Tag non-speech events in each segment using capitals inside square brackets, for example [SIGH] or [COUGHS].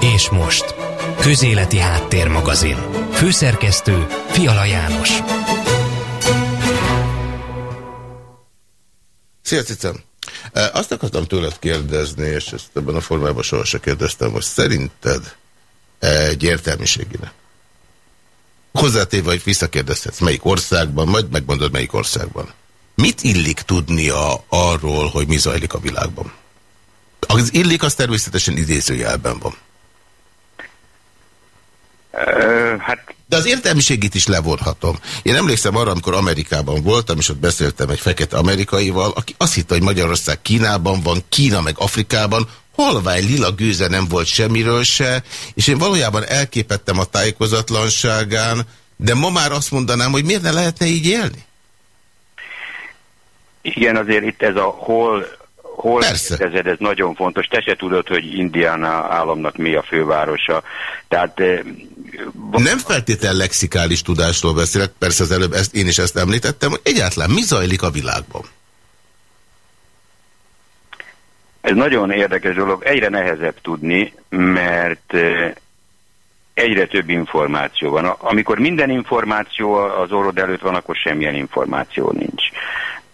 És most, Közéleti Háttérmagazin. Főszerkesztő Fiala János. Szia, Cicem! Azt akartam tőled kérdezni, és ezt ebben a formában sohasem kérdeztem, hogy szerinted egy értelmiségine. Hozzátéve, hogy visszakérdezhetsz, melyik országban, majd megmondod, melyik országban. Mit illik tudnia arról, hogy mi zajlik a világban? Az illik, az természetesen idézőjelben van. Uh, hát de az értelmiségét is levonhatom. Én emlékszem arra, amikor Amerikában voltam, és ott beszéltem egy fekete amerikaival, aki azt hitte, hogy Magyarország Kínában van, Kína meg Afrikában, halvány lila gőze nem volt semmiről se, és én valójában elképettem a tájékozatlanságán, de ma már azt mondanám, hogy miért ne lehetne így élni? Igen, azért itt ez a hol hol kérdezed, ez nagyon fontos. Te se tudod, hogy Indiana államnak mi a fővárosa. Tehát... Eh, Nem feltétlen lexikális tudásról beszélek, persze az előbb ezt, én is ezt említettem, hogy egyáltalán mi zajlik a világban? Ez nagyon érdekes dolog, egyre nehezebb tudni, mert eh, egyre több információ van. Amikor minden információ az orrod előtt van, akkor semmilyen információ nincs.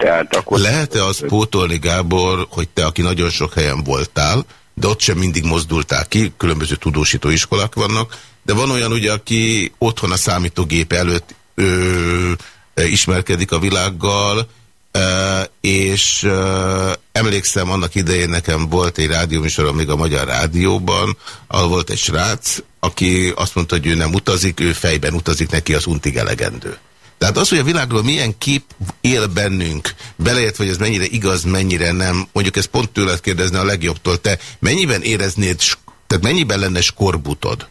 Tehát akkor... Lehet-e az pótolni, Gábor, hogy te, aki nagyon sok helyen voltál, de ott sem mindig mozdultál ki, különböző tudósító iskolák vannak, de van olyan ugye, aki otthon a számítógép előtt ö, ismerkedik a világgal, ö, és ö, emlékszem, annak idején nekem volt egy rádióműsorom még a Magyar Rádióban, ahol volt egy srác, aki azt mondta, hogy ő nem utazik, ő fejben utazik, neki az untig elegendő. Tehát az, hogy a világról milyen kép él bennünk, beleért, hogy ez mennyire igaz, mennyire nem, mondjuk ezt pont tőled kérdezni a legjobbtól, te mennyiben éreznéd, tehát mennyiben lenne skorbutod?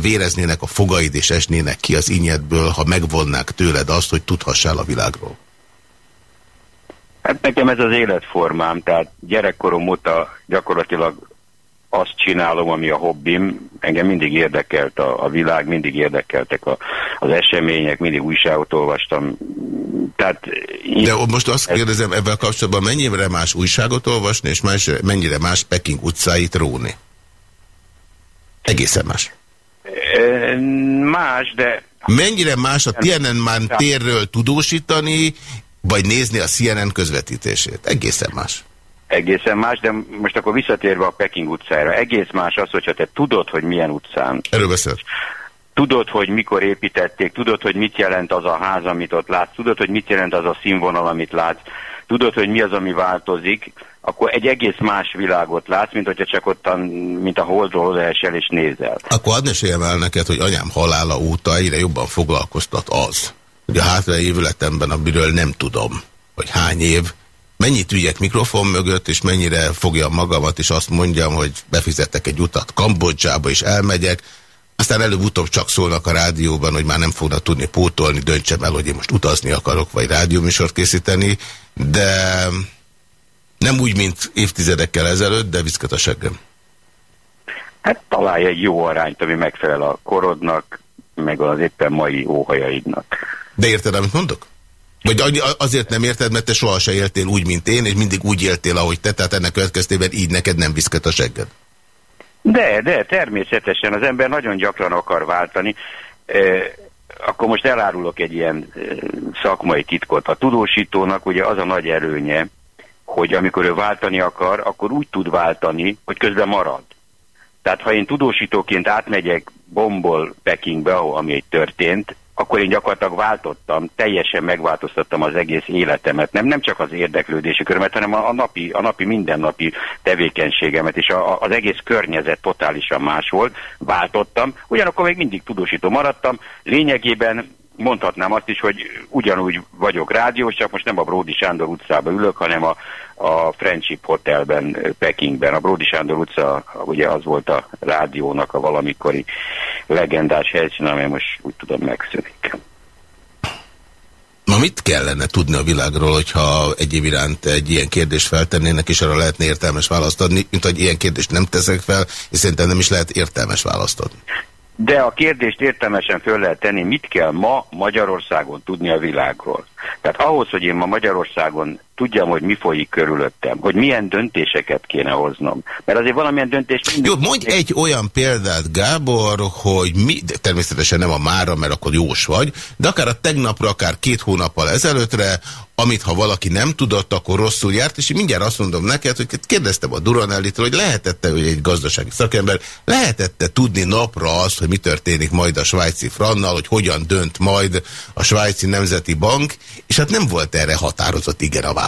véreznének a fogaid és esnének ki az inyedből, ha megvonnák tőled azt, hogy tudhassál a világról? Hát nekem ez az életformám, tehát gyerekkorom óta gyakorlatilag azt csinálom, ami a hobbim. Engem mindig érdekelt a, a világ, mindig érdekeltek a, az események, mindig újságot olvastam. Tehát, De most azt kérdezem ebben kapcsolatban, mennyire más újságot olvasni, és más, mennyire más Peking utcáit róni? Egészen más. Más, de... Mennyire más a Tiananmen térről tudósítani, vagy nézni a CNN közvetítését? Egészen más egészen más, de most akkor visszatérve a Peking utcára, egész más az, hogyha te tudod, hogy milyen utcán. Erről beszélt. Tudod, hogy mikor építették, tudod, hogy mit jelent az a ház, amit ott látsz, tudod, hogy mit jelent az a színvonal, amit látsz, tudod, hogy mi az, ami változik, akkor egy egész más világot látsz, mint hogyha csak ottan, mint a holdról odaesel és nézel. Akkor adni meséljem el neked, hogy anyám halála óta egyre jobban foglalkoztat az, hogy a hátra évületemben, amiről nem tudom, hogy hány év, mennyit üljek mikrofon mögött, és mennyire fogja magamat, és azt mondjam, hogy befizettek egy utat Kambodzsába, és elmegyek, aztán előbb-utóbb csak szólnak a rádióban, hogy már nem fognak tudni pótolni, döntsem el, hogy én most utazni akarok, vagy rádióműsort készíteni, de nem úgy, mint évtizedekkel ezelőtt, de viszket a seggem. Hát találj egy jó arányt, ami megfelel a korodnak, meg az éppen mai óhajaidnak. De érted, amit mondok? Vagy azért nem érted, mert te soha se éltél úgy, mint én, és mindig úgy éltél, ahogy te, tehát ennek következtében így neked nem viszket a segged. De, de, természetesen az ember nagyon gyakran akar váltani. E, akkor most elárulok egy ilyen szakmai titkot. A tudósítónak ugye az a nagy előnye, hogy amikor ő váltani akar, akkor úgy tud váltani, hogy közben marad. Tehát ha én tudósítóként átmegyek Bombol Pekingbe, ami egy történt, akkor én gyakorlatilag váltottam, teljesen megváltoztattam az egész életemet, nem, nem csak az érdeklődési körömet, hanem a, a, napi, a napi mindennapi tevékenységemet, és a, a, az egész környezet totálisan más volt, váltottam, ugyanakkor még mindig tudósító maradtam, lényegében mondhatnám azt is, hogy ugyanúgy vagyok rádiós, csak most nem a Bródi Sándor utcában ülök, hanem a, a Friendship Hotelben, Pekingben. A Bródi Sándor utca, ugye az volt a rádiónak a valamikori legendás helyszín, amely most úgy tudom megszűnik. Ma mit kellene tudni a világról, hogyha egyéb iránt egy ilyen kérdést feltennének, és arra lehetne értelmes választ adni, mint hogy ilyen kérdést nem teszek fel, és szerintem nem is lehet értelmes választ adni. De a kérdést értelmesen föl lehet tenni, mit kell ma Magyarországon tudni a világról. Tehát ahhoz, hogy én ma Magyarországon tudjam, hogy mi folyik körülöttem, hogy milyen döntéseket kéne hoznom. Mert azért valamilyen döntés... Jó, mondj egy olyan példát, Gábor, hogy mi, természetesen nem a mára, mert akkor jós vagy, de akár a tegnapra, akár két hónappal ezelőttre, amit ha valaki nem tudott, akkor rosszul járt, és én mindjárt azt mondom neked, hogy kérdeztem a Duranellitől, hogy lehetette, hogy egy gazdasági szakember, lehetette tudni napra azt, hogy mi történik majd a svájci frannal, hogy hogyan dönt majd a svájci nemzeti bank, és hát nem volt erre határozott igen a válasz.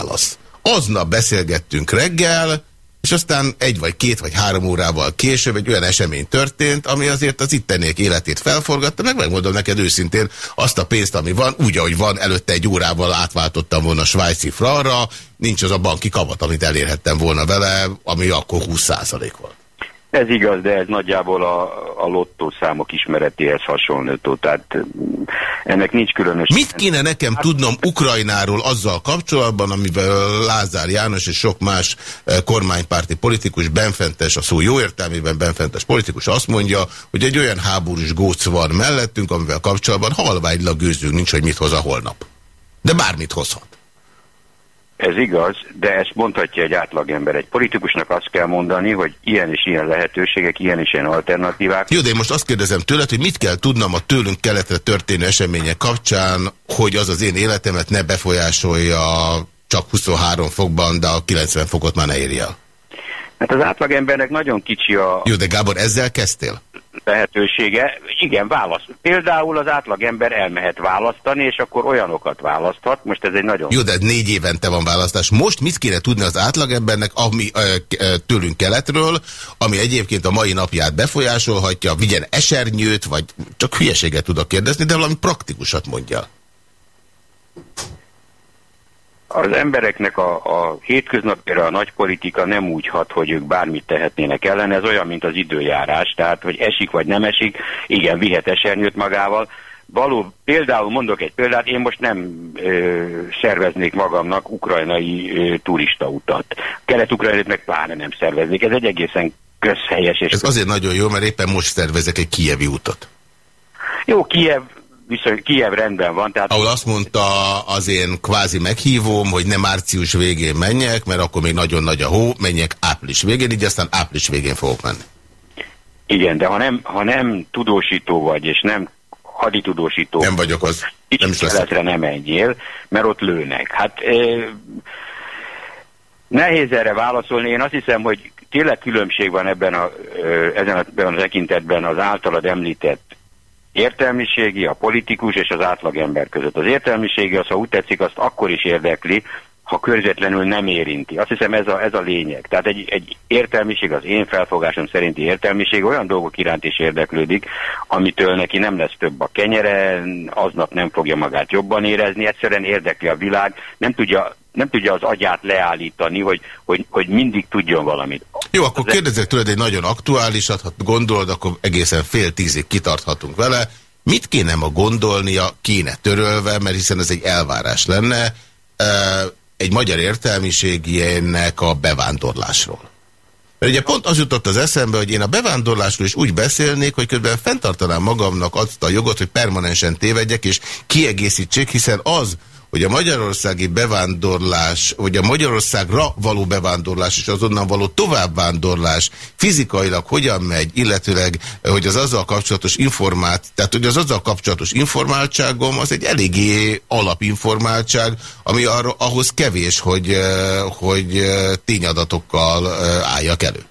Aznap beszélgettünk reggel, és aztán egy vagy két vagy három órával később egy olyan esemény történt, ami azért az itteniek életét felforgatta, meg megmondom neked őszintén, azt a pénzt, ami van, úgy, ahogy van, előtte egy órával átváltottam volna svájci franra, nincs az a banki kamat, amit elérhettem volna vele, ami akkor 20% volt. Ez igaz, de ez nagyjából a, a lottó számok ismeretéhez hasonlító, tehát mm, ennek nincs különös... Mit kéne nekem tudnom Ukrajnáról azzal kapcsolatban, amivel Lázár János és sok más eh, kormánypárti politikus, benfentes, a szó jó értelmében benfentes politikus azt mondja, hogy egy olyan háborús góc van mellettünk, amivel kapcsolatban halványlag gőzünk nincs, hogy mit hoz a holnap. De bármit hozhat. Ez igaz, de ezt mondhatja egy átlagember. Egy politikusnak azt kell mondani, hogy ilyen és ilyen lehetőségek, ilyen és ilyen alternatívák. Jó, de én most azt kérdezem tőled, hogy mit kell tudnom a tőlünk keletre történő események kapcsán, hogy az az én életemet ne befolyásolja csak 23 fokban, de a 90 fokot már ne érje. Hát az átlagembernek nagyon kicsi a... Jó, de Gábor, ezzel kezdtél? Lehetősége. Igen, választ. Például az átlagember elmehet választani, és akkor olyanokat választhat. Most ez egy nagyon... Jó, de négy évente van választás. Most mit kéne tudni az átlagembernek ami, ö, tőlünk keletről, ami egyébként a mai napját befolyásolhatja, vigyen esernyőt, vagy csak hülyeséget tudok kérdezni, de valami praktikusat mondja az embereknek a, a hétköznapjára a nagy politika nem úgy hat, hogy ők bármit tehetnének ellen, ez olyan, mint az időjárás, tehát hogy esik vagy nem esik, igen, vihet esernyőt magával. Való, például mondok egy példát, én most nem ö, szerveznék magamnak ukrajnai ö, turista utat. Kelet-ukrajnait meg pláne nem szerveznék, ez egy egészen közhelyes. És ez azért nagyon jó, mert éppen most szervezek egy kievi utat. Jó, Kiev viszont Kiev rendben van. Tehát... Ahol azt mondta az én kvázi meghívom, hogy nem március végén menjek, mert akkor még nagyon nagy a hó, menjek április végén, így aztán április végén fogok menni. Igen, de ha nem, ha nem tudósító vagy, és nem haditudósító... Nem vagyok az. Nem is leszek. nem menjél, mert ott lőnek. Hát e, nehéz erre válaszolni. Én azt hiszem, hogy tényleg különbség van ebben a, ezen a, ebben a tekintetben az általad említett értelmiségi, a politikus és az átlagember között. Az értelmiségi, az, ha úgy tetszik, azt akkor is érdekli, ha körzetlenül nem érinti. Azt hiszem ez a, ez a lényeg. Tehát egy, egy értelmiség, az én felfogásom szerinti értelmiség olyan dolgok iránt is érdeklődik, amitől neki nem lesz több a kenyere, aznap nem fogja magát jobban érezni, egyszerűen érdekli a világ, nem tudja nem tudja az agyát leállítani, hogy, hogy, hogy mindig tudjon valamit. Jó, akkor az kérdezek tőled egy nagyon aktuálisat, ha gondolod, akkor egészen fél tízig kitarthatunk vele. Mit kéne ma gondolnia, kéne törölve, mert hiszen ez egy elvárás lenne, egy magyar értelmiségének a bevándorlásról. Mert ugye pont az jutott az eszembe, hogy én a bevándorlásról is úgy beszélnék, hogy közben fenntartanám magamnak azt a jogot, hogy permanensen tévedjek, és kiegészítsék, hiszen az, hogy a magyarországi bevándorlás, vagy a Magyarországra való bevándorlás és azonnan való továbbvándorlás fizikailag hogyan megy, illetőleg, hogy az azzal kapcsolatos informált, tehát hogy az azzal kapcsolatos informáltságom az egy eléggé alapinformáltság, ami arra, ahhoz kevés, hogy, eh, hogy eh, tényadatokkal eh, álljak elő.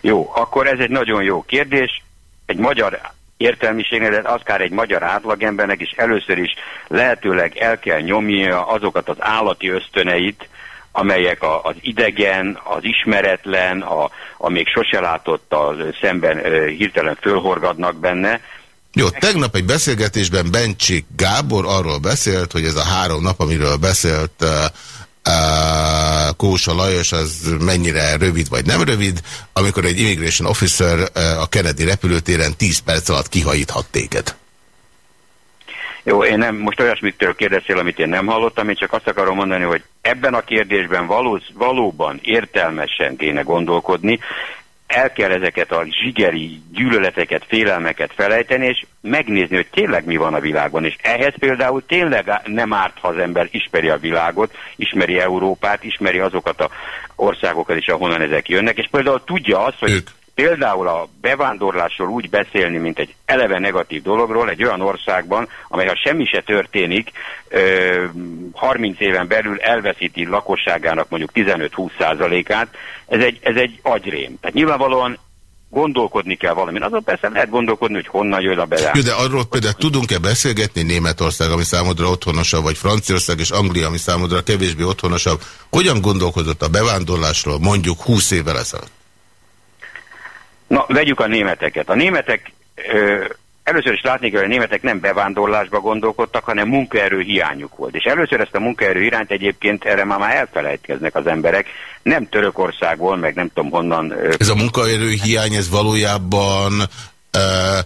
Jó, akkor ez egy nagyon jó kérdés. Egy magyar értelmiségnek, de akár egy magyar átlagembernek is először is lehetőleg el kell nyomnia azokat az állati ösztöneit, amelyek a, az idegen, az ismeretlen, a, a még sose látott az szemben e, hirtelen fölhorgadnak benne. Jó, tegnap egy beszélgetésben Bencsik Gábor arról beszélt, hogy ez a három nap, amiről beszélt Kósa Lajos az mennyire rövid vagy nem rövid, amikor egy immigration officer a Kennedy repülőtéren 10 perc alatt kihajíthat téged. Jó, én nem, most olyasmitől kérdeztél, amit én nem hallottam, én csak azt akarom mondani, hogy ebben a kérdésben való, valóban értelmesen kéne gondolkodni. El kell ezeket a zsigeri gyűlöleteket, félelmeket felejteni, és megnézni, hogy tényleg mi van a világon. És ehhez például tényleg nem árt, ha az ember ismeri a világot, ismeri Európát, ismeri azokat a országokat is, ahonnan ezek jönnek, és például tudja azt, hogy ők például a bevándorlásról úgy beszélni, mint egy eleve negatív dologról, egy olyan országban, amely ha semmi se történik, 30 éven belül elveszíti lakosságának mondjuk 15-20 százalékát, ez egy, ez egy agyrém. Tehát nyilvánvalóan gondolkodni kell valamin. Azon persze lehet gondolkodni, hogy honnan jön a. Jó, de arról például tudunk-e beszélgetni Németország, ami számodra otthonosabb, vagy Franciaország és Anglia, ami számodra kevésbé otthonosabb. Hogyan gondolkodott a bevándorlásról mondjuk 20 évvel ezelőtt? Na, vegyük a németeket. A németek, ö, először is látni kell, hogy a németek nem bevándorlásba gondolkodtak, hanem munkaerő hiányuk volt. És először ezt a munkaerő irányt egyébként erre már, már elfelejtkeznek az emberek. Nem Törökországból, meg nem tudom honnan. Ö, ez a munkaerő hiány, ez valójában ö,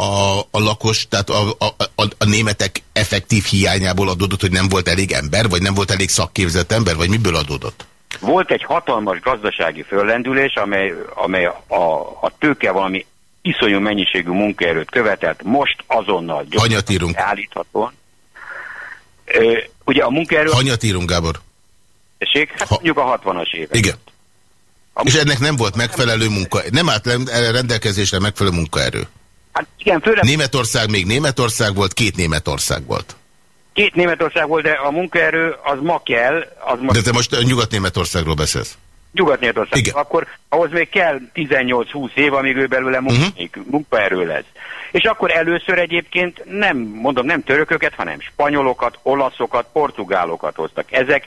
a, a lakos, tehát a, a, a, a németek effektív hiányából adódott, hogy nem volt elég ember, vagy nem volt elég szakképzett ember, vagy miből adódott? Volt egy hatalmas gazdasági föllendülés, amely, amely a, a tőke valami iszonyú mennyiségű munkaerőt követett, most azonnal írunk? állíthatóan. Ö, ugye a munkaerő... Hanyat írunk, Gábor? Tessék? Hát ha... mondjuk a 60-as évek. Igen. A És ennek nem volt megfelelő munka, nem állt rendelkezésre megfelelő munkaerő. Hát igen, főleg... Németország még Németország volt, két Németország volt. Két Németország volt, de a munkaerő az ma kell. Az ma... De te most Nyugat-Németországról beszélsz. Nyugat-Németország. Igen. Akkor ahhoz még kell 18-20 év, amíg ő belőle munka, uh -huh. munkaerő lesz. És akkor először egyébként nem, mondom, nem törököket, hanem spanyolokat, olaszokat, portugálokat hoztak. Ezek,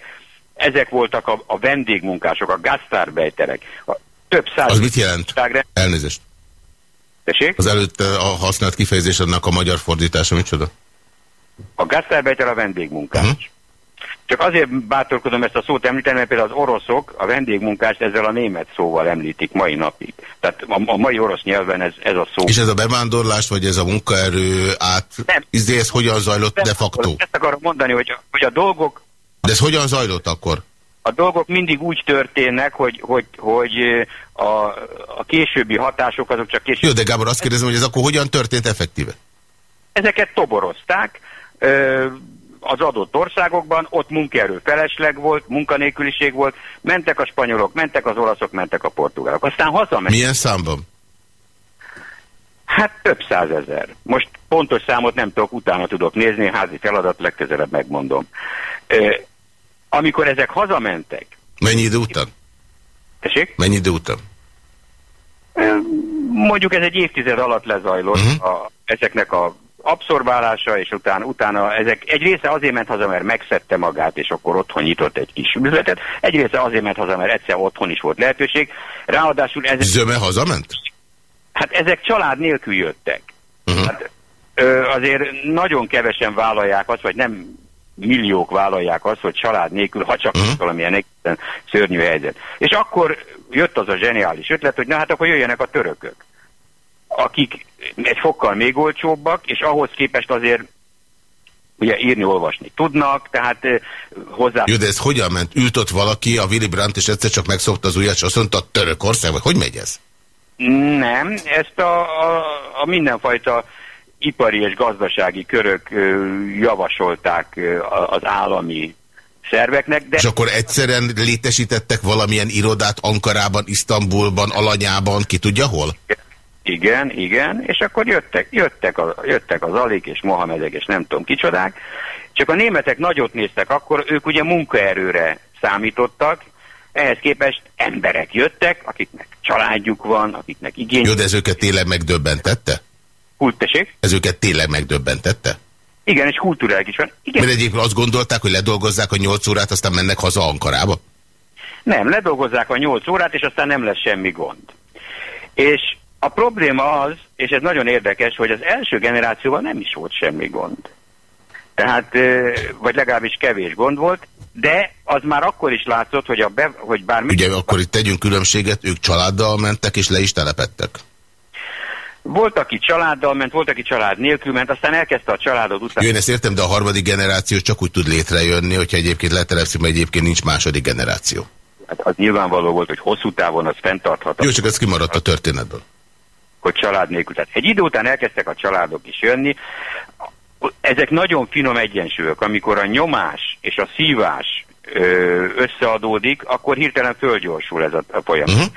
ezek voltak a, a vendégmunkások, a gasztárbejterek. A több száz... Az mit jelent? Elnézést. Tessék? Az előtt a használt kifejezés annak a magyar fordítása micsoda? A gasztárbejter a vendégmunkás. Uh mhm. -huh. Csak azért bátorkodom ezt a szót említeni, mert például az oroszok a vendégmunkást ezzel a német szóval említik mai napig. Tehát a, a mai orosz nyelven ez, ez a szó. És ez a bevándorlás, vagy ez a munkaerő át, nem. Izé, ez hogyan zajlott de facto? Ezt akarom mondani, hogy, hogy a dolgok... De ez hogyan zajlott akkor? A dolgok mindig úgy történnek, hogy, hogy, hogy a, a későbbi hatások azok csak később... Jó, de Gábor, azt kérdezem, hogy ez akkor hogyan történt effektíve? Ezeket toborozták, az adott országokban, ott munkaerő felesleg volt, munkanélküliség volt, mentek a spanyolok, mentek az olaszok, mentek a portugálok. Aztán hazamentek. Milyen számban? Hát több százezer. Most pontos számot nem tudok, utána tudok nézni, házi feladat, legközelebb megmondom. Ö, amikor ezek hazamentek... Mennyi idő után? Tessék? Mennyi idő után? Mondjuk ez egy évtized alatt lezajlott uh mhm. -huh. a, ezeknek a abszorbálása, és utána, utána ezek egy része azért ment haza, mert megszedte magát, és akkor otthon nyitott egy kis üzletet, egy része azért ment haza, mert egyszer otthon is volt lehetőség. Ráadásul ezek... Zöme hazament? Hát ezek család nélkül jöttek. Uh -huh. hát, ö, azért nagyon kevesen vállalják azt, vagy nem milliók vállalják azt, hogy család nélkül, ha csak uh -huh. valamilyen egészen szörnyű helyzet. És akkor jött az a zseniális ötlet, hogy na hát akkor jöjjenek a törökök akik egy fokkal még olcsóbbak, és ahhoz képest azért ugye írni, olvasni tudnak, tehát hozzá... Jó, de ez hogyan ment? Ült ott valaki, a Willy Brandt, és egyszer csak megszokta az ujjat, és azt mondta, Törökország, vagy hogy megy ez? Nem, ezt a, a, a mindenfajta ipari és gazdasági körök javasolták az állami szerveknek. De... És akkor egyszerűen létesítettek valamilyen irodát Ankarában, Isztambulban, Alanyában, ki tudja hol? Igen, igen, és akkor jöttek, jöttek, a, jöttek az Alik és Mohamedek és nem tudom kicsodák, csak a németek nagyot néztek, akkor ők ugye munkaerőre számítottak, ehhez képest emberek jöttek, akiknek családjuk van, akiknek igény. Jó, de ez őket tényleg megdöbbentette? Kulteség? Ez őket tényleg megdöbbentette? Igen, és kultúrák is van. Igen. Mert egyébként azt gondolták, hogy ledolgozzák a nyolc órát, aztán mennek haza Ankarába? Nem, ledolgozzák a nyolc órát, és aztán nem lesz semmi gond. És a probléma az, és ez nagyon érdekes, hogy az első generációval nem is volt semmi gond. Tehát, vagy legalábbis kevés gond volt, de az már akkor is látszott, hogy, a be, hogy bármi... Ugye akkor itt tegyünk különbséget, ők családdal mentek és le is telepettek. Volt, aki családdal ment, volt, aki család nélkül ment, aztán elkezdte a családod után. Jó, én ezt értem, de a harmadik generáció csak úgy tud létrejönni, hogyha egyébként letelepszik, mert egyébként nincs második generáció. hát az nyilvánvaló volt, hogy hosszú távon az fenntartható. Jó, csak ez kimaradt a történetből. Hogy család nélkül. Tehát egy idő után elkezdtek a családok is jönni. Ezek nagyon finom egyensúlyok, amikor a nyomás és a szívás összeadódik, akkor hirtelen fölgyorsul ez a, folyamat. Uh-huh.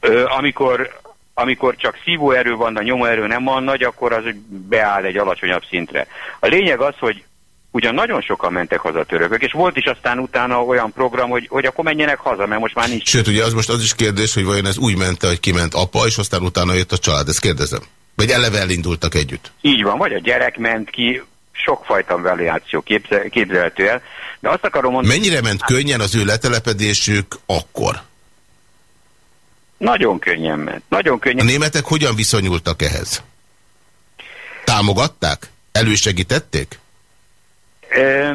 Ö, amikor amikor csak szívóerő van, a nyomóerő nem van nagy, akkor az beáll egy alacsonyabb szintre. A lényeg az, hogy ugyan nagyon sokan mentek haza törökök, és volt is aztán utána olyan program, hogy, hogy akkor menjenek haza, mert most már nincs. Sőt, ugye az most az is kérdés, hogy vajon ez úgy mente, hogy kiment apa, és aztán utána jött a család, ezt kérdezem. Vagy eleve elindultak együtt? Így van, vagy a gyerek ment ki, sokfajta variáció képzelhető el, de azt akarom mondani... Mennyire ment könnyen az ő letelepedésük akkor? Nagyon könnyen ment. Nagyon könnyen. A németek hogyan viszonyultak ehhez? Támogatták? Elősegítették?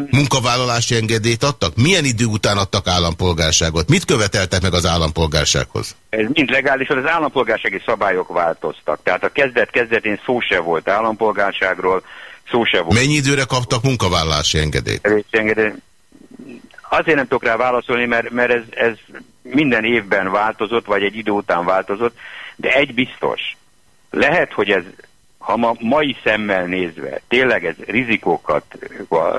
Munkavállalási engedélyt adtak? Milyen idő után adtak állampolgárságot? Mit követeltek meg az állampolgársághoz? Ez mind legális, az állampolgársági szabályok változtak. Tehát a kezdet-kezdetén szó se volt állampolgárságról, szó se volt. Mennyi időre kaptak munkavállalási engedélyt? Azért nem tudok rá válaszolni, mert, mert ez, ez minden évben változott, vagy egy idő után változott, de egy biztos. Lehet, hogy ez ha ma, mai szemmel nézve tényleg ez rizikókat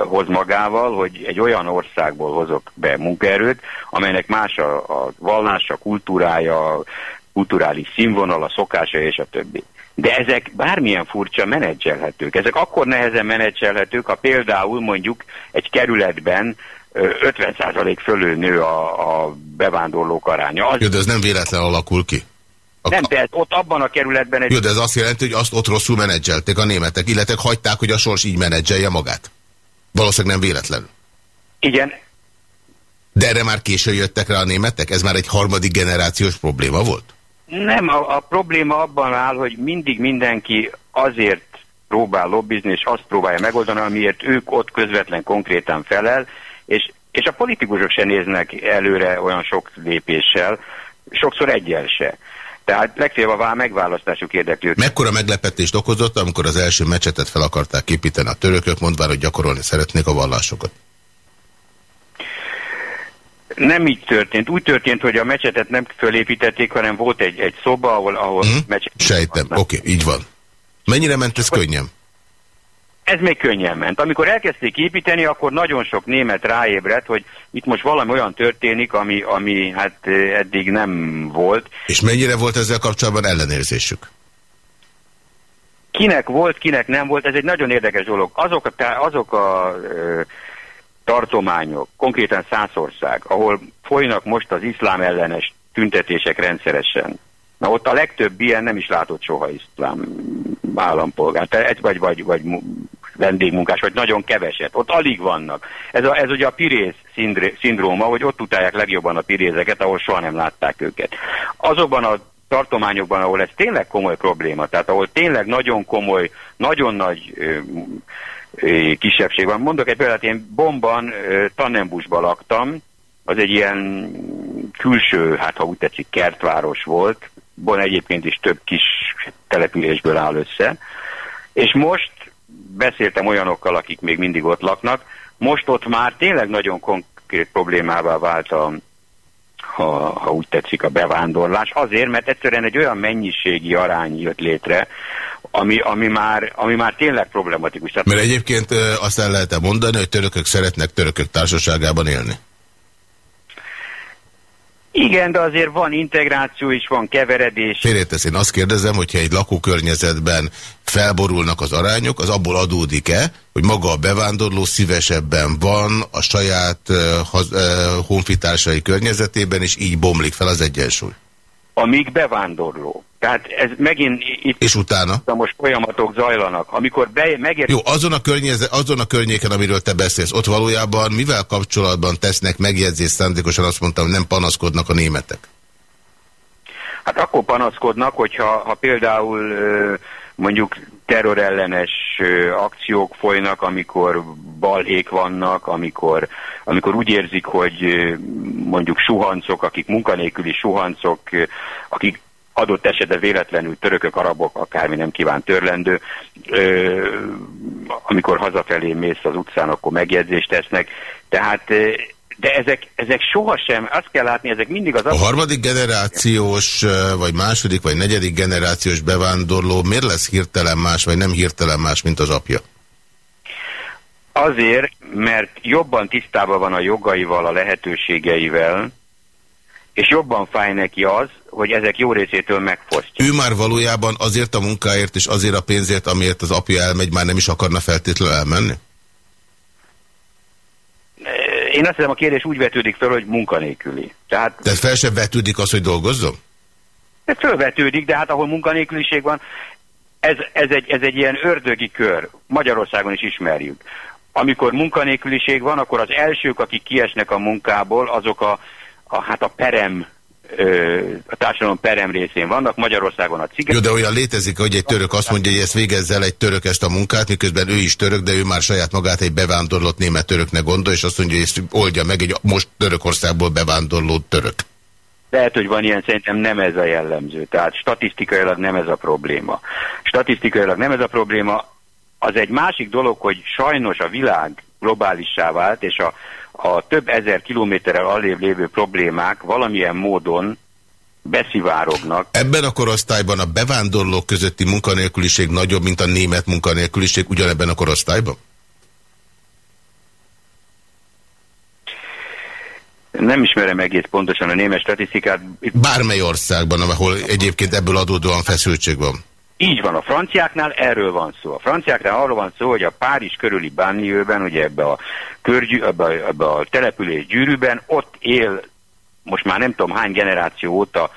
hoz magával, hogy egy olyan országból hozok be munkaerőt, amelynek más a, a vallása, kultúrája, kulturális színvonal, a szokása és a többi. De ezek bármilyen furcsa menedzselhetők. Ezek akkor nehezen menedzselhetők, ha például mondjuk egy kerületben 50% fölül nő a, a bevándorlók aránya. Az... Jó, de ez nem véletlen alakul ki? A... Nem, de ott abban a kerületben... Egy... Jó, de ez azt jelenti, hogy azt ott rosszul menedzselték a németek, illetve hagyták, hogy a sors így menedzselje magát. Valószínűleg nem véletlenül. Igen. De erre már késő jöttek rá a németek? Ez már egy harmadik generációs probléma volt? Nem, a, a probléma abban áll, hogy mindig mindenki azért próbál lobbizni, és azt próbálja megoldani, amiért ők ott közvetlen konkrétan felel, és, és a politikusok se néznek előre olyan sok lépéssel, sokszor egyel se. Tehát legfeljebb a megválasztásuk érdekli őket. Mekkora meglepetést okozott, amikor az első mecsetet fel akarták építeni a törökök, mondván, hogy gyakorolni szeretnék a vallásokat? Nem így történt. Úgy történt, hogy a mecsetet nem fölépítették, hanem volt egy, egy szoba, ahol, ahol hmm? mecset... Sejtem, oké, okay, így van. Mennyire ment ez könnyen? Ez még könnyen ment. Amikor elkezdték építeni, akkor nagyon sok német ráébredt, hogy itt most valami olyan történik, ami, ami hát eddig nem volt. És mennyire volt ezzel kapcsolatban ellenérzésük? Kinek volt, kinek nem volt, ez egy nagyon érdekes dolog. Azok a, azok a ö, tartományok, konkrétan Szászország, ahol folynak most az iszlám ellenes tüntetések rendszeresen, Na ott a legtöbb ilyen nem is látott soha iszlám állampolgár, egy vagy, vagy, vagy vendégmunkás, vagy nagyon keveset. Ott alig vannak. Ez, a, ez ugye a pirész szindróma, hogy ott utálják legjobban a pirézeket, ahol soha nem látták őket. Azokban a tartományokban, ahol ez tényleg komoly probléma, tehát ahol tényleg nagyon komoly, nagyon nagy ö, ö, kisebbség van. Mondok egy példát, én Bomban, Tannenbusban laktam, az egy ilyen külső, hát ha úgy tetszik, kertváros volt, Bon egyébként is több kis településből áll össze, és most beszéltem olyanokkal, akik még mindig ott laknak, most ott már tényleg nagyon konkrét problémává vált a, ha, ha úgy tetszik, a bevándorlás. Azért, mert egyszerűen egy olyan mennyiségi arány jött létre, ami, ami, már, ami már tényleg problematikus. Mert egyébként azt el lehet -e mondani, hogy törökök szeretnek törökök társaságában élni? Igen, de azért van integráció is, van keveredés. Félrétesz, én azt kérdezem, hogyha egy lakókörnyezetben felborulnak az arányok, az abból adódik-e, hogy maga a bevándorló szívesebben van a saját uh, haz, uh, honfitársai környezetében, és így bomlik fel az egyensúly? Amíg bevándorló. Tehát ez megint itt és utána? most folyamatok zajlanak. Amikor be, megér... Jó, azon a, azon a környéken, amiről te beszélsz, ott valójában mivel kapcsolatban tesznek megjegyzést szándékosan azt mondtam, nem panaszkodnak a németek? Hát akkor panaszkodnak, hogyha ha például mondjuk terrorellenes akciók folynak, amikor balhék vannak, amikor, amikor úgy érzik, hogy mondjuk suhancok, akik munkanélküli suhancok, akik adott esetben véletlenül törökök, arabok, akármi nem kíván törlendő, amikor hazafelé mész az utcán, akkor megjegyzést tesznek. Tehát de ezek, ezek sohasem, azt kell látni, ezek mindig az... A harmadik generációs, vagy második, vagy negyedik generációs bevándorló miért lesz hirtelen más, vagy nem hirtelen más, mint az apja? Azért, mert jobban tisztában van a jogaival, a lehetőségeivel, és jobban fáj neki az, hogy ezek jó részétől megfosztja. Ő már valójában azért a munkáért és azért a pénzért, amiért az apja elmegy, már nem is akarna feltétlenül elmenni? Én azt hiszem, a kérdés úgy vetődik fel, hogy munkanélküli. Tehát, Tehát fel sem vetődik az, hogy dolgozzon? Ez fölvetődik, de hát ahol munkanélküliség van, ez, ez, egy, ez egy ilyen ördögi kör. Magyarországon is ismerjük. Amikor munkanélküliség van, akkor az elsők, akik kiesnek a munkából, azok a, a, hát a perem a társadalom perem részén vannak, Magyarországon a cigány. Jó, de olyan létezik, hogy egy török azt mondja, hogy ezt végezze el egy török ezt a munkát, miközben ő is török, de ő már saját magát egy bevándorlott német töröknek gondol, és azt mondja, hogy ezt oldja meg egy most Törökországból bevándorló török. Lehet, hogy van ilyen, szerintem nem ez a jellemző. Tehát statisztikailag nem ez a probléma. Statisztikailag nem ez a probléma. Az egy másik dolog, hogy sajnos a világ globálissá vált, és a a több ezer kilométerrel alébb lévő problémák valamilyen módon beszivárognak. Ebben a korosztályban a bevándorlók közötti munkanélküliség nagyobb, mint a német munkanélküliség ugyanebben a korosztályban? Nem ismerem egész pontosan a német statisztikát. Bármely országban, ahol egyébként ebből adódóan feszültség van. Így van, a franciáknál erről van szó. A franciáknál arról van szó, hogy a Párizs körüli Banlieuben, ugye ebbe a, körgyű, ebbe, ebbe a település gyűrűben, ott él most már nem tudom hány generáció óta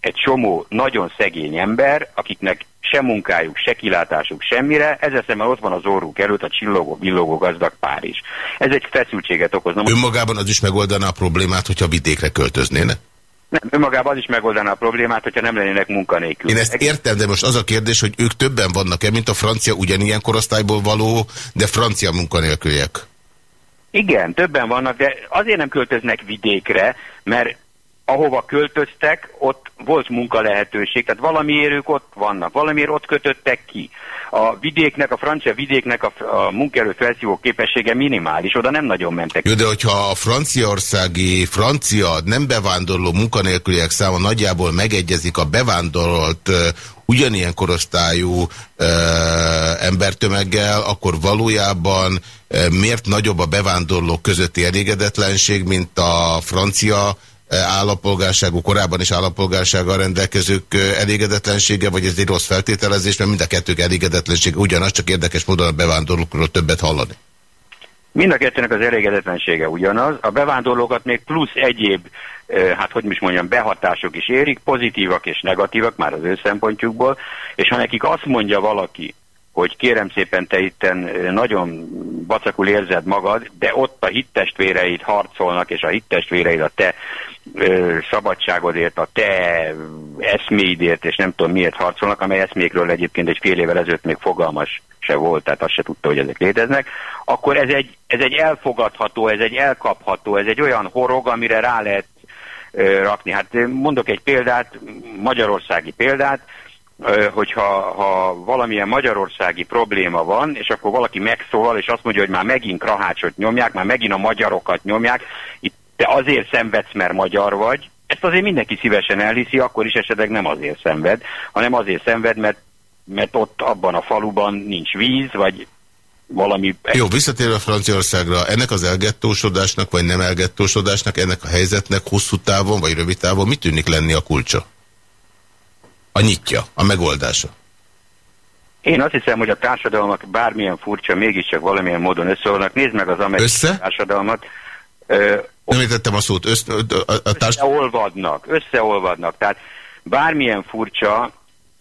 egy csomó nagyon szegény ember, akiknek se munkájuk, se kilátásuk semmire, ezzel szemben ott van az orruk előtt a csillogó, villogó gazdag Párizs. Ez egy feszültséget okozna. Önmagában az is megoldaná a problémát, hogyha vidékre költöznének? Nem, önmagában az is megoldaná a problémát, hogyha nem lennének munkanélkül. Én ezt értem, de most az a kérdés, hogy ők többen vannak-e, mint a francia ugyanilyen korosztályból való, de francia munkanélküliek? Igen, többen vannak, de azért nem költöznek vidékre, mert ahova költöztek, ott volt munkalehetőség, tehát valamiért ők ott vannak, valamiért ott kötöttek ki. A vidéknek, a francia vidéknek a, a munkaerő felszívó képessége minimális, oda nem nagyon mentek. Jó, de hogyha a franciaországi, francia nem bevándorló munkanélküliek száma nagyjából megegyezik a bevándorolt ugyanilyen korosztályú ö, embertömeggel, akkor valójában ö, miért nagyobb a bevándorlók közötti elégedetlenség, mint a francia állampolgárságú, korábban is állampolgársággal rendelkezők elégedetlensége, vagy ez egy rossz feltételezés, mert mind a kettők elégedetlensége ugyanaz, csak érdekes módon a bevándorlókról többet hallani. Mind a kettőnek az elégedetlensége ugyanaz. A bevándorlókat még plusz egyéb, hát hogy is mondjam, behatások is érik, pozitívak és negatívak már az ő szempontjukból, és ha nekik azt mondja valaki, hogy kérem szépen te itten nagyon bacakul érzed magad, de ott a hittestvéreid harcolnak, és a hittestvéreid a te ö, szabadságodért, a te eszméidért, és nem tudom miért harcolnak, amely eszmékről egyébként egy fél évvel ezelőtt még fogalmas se volt, tehát azt se tudta, hogy ezek léteznek, akkor ez egy, ez egy elfogadható, ez egy elkapható, ez egy olyan horog, amire rá lehet ö, rakni. Hát mondok egy példát, magyarországi példát, hogyha ha valamilyen magyarországi probléma van, és akkor valaki megszólal, és azt mondja, hogy már megint krahácsot nyomják, már megint a magyarokat nyomják, itt te azért szenvedsz, mert magyar vagy, ezt azért mindenki szívesen elhiszi, akkor is esetleg nem azért szenved, hanem azért szenved, mert, mert ott abban a faluban nincs víz, vagy valami... Jó, visszatérve Franciaországra, ennek az elgettósodásnak, vagy nem elgettósodásnak, ennek a helyzetnek hosszú távon, vagy rövid távon mit tűnik lenni a kulcsa? A nyitja, a megoldása? Én azt hiszem, hogy a társadalmak bármilyen furcsa, mégiscsak valamilyen módon összeolnak. Nézd meg az amerikai Össze? társadalmat. Ö, Nem értettem a szót. Össze, a, a társ... Összeolvadnak, összeolvadnak. Tehát bármilyen furcsa,